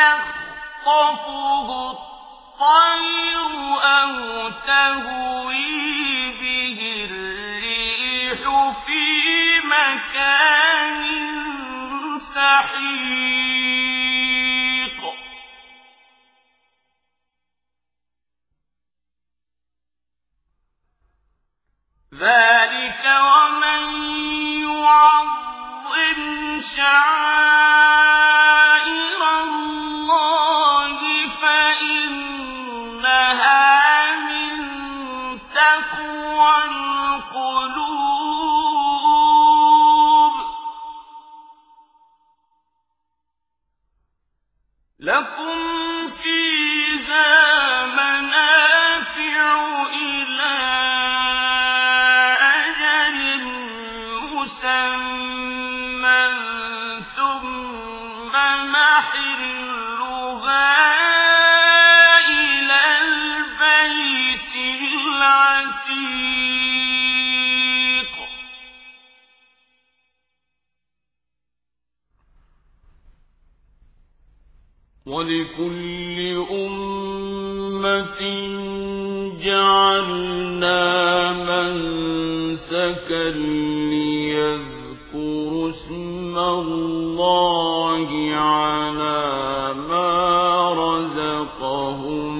تَخْطَفُهُ الطَّيْرُ أَوْ تَهْوِي بِهِ الرِّيحُ فِي مَكَانٍ سَحِيقٍ ذَٰلِكَ وَمَن يُعَظِّمْ شَعَائِرَ لَكُمْ فِيهَا مَنَافِعُ إِلَىٰ أَجَلٍ مُّسَمًّى ثُمَّ مَحِلُّهَا وَلِكُلِّ أُمَّةٍ جَعَلْنَا مَنسَكًا لِّيَذْكُرُوا اسْمَ اللَّهِ عَلَىٰ مَا رَزَقَهُم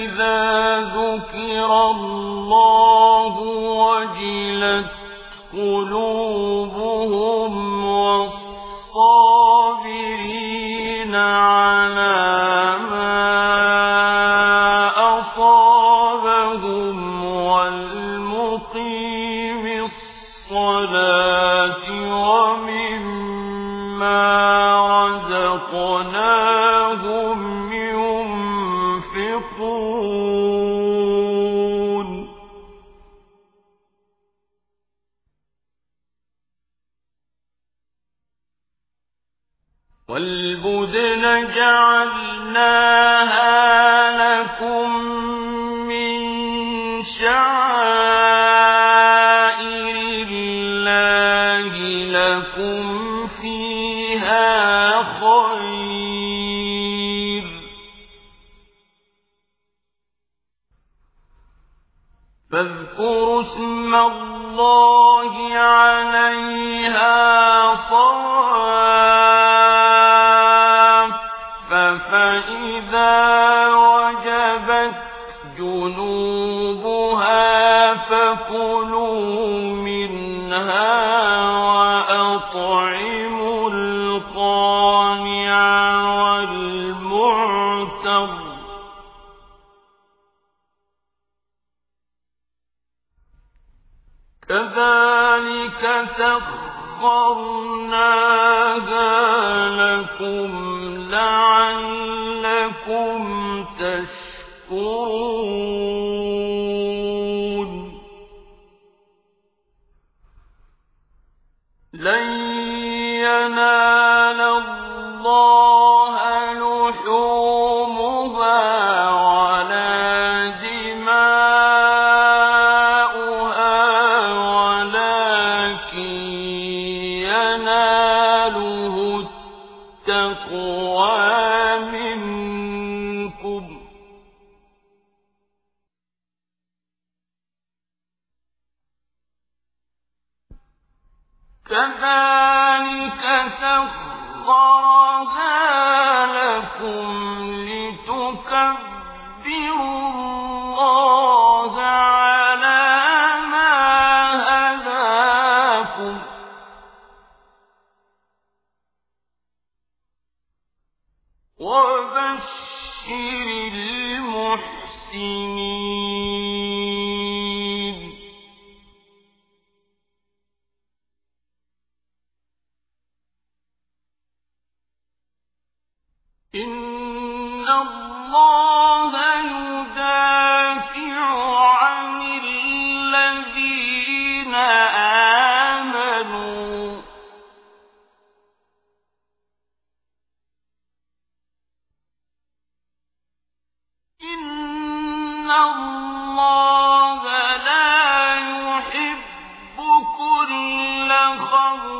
إِذَا ذُكِرَ اللَّهُ وَجِلَتْ قُلُوبُهُمْ وَالصَّابِرِينَ عَلَىٰ مَا أَصَابَهُمْ وَالْمُقِيمِي الصَّلَاةِ وَمِمَّا رَزَقْنَاهُمْ يُنفِقُونَ وَالْبُدْنَ جَعَلْنَاهَا لَكُم مِّن شَعَائِرِ فاذكروا اسم الله عليها صواف فإذا وجبت جنوبها فكلوا منها وأطعموا القانع كَذَٰلِكَ سَخَّرْنَاهَا لَكُمْ لَعَلَّكُمْ تَشْكُرُونَ. لَن يَنَالَ اللَّهَ لُحُومُهَا التَّقْوَىٰ مِنكُمْ ۚ. كَذَٰلِكَ سَخَّرَهَا لَكُمْ الْمُحْسِنِينَ إن الله الله لا يحب كل خبر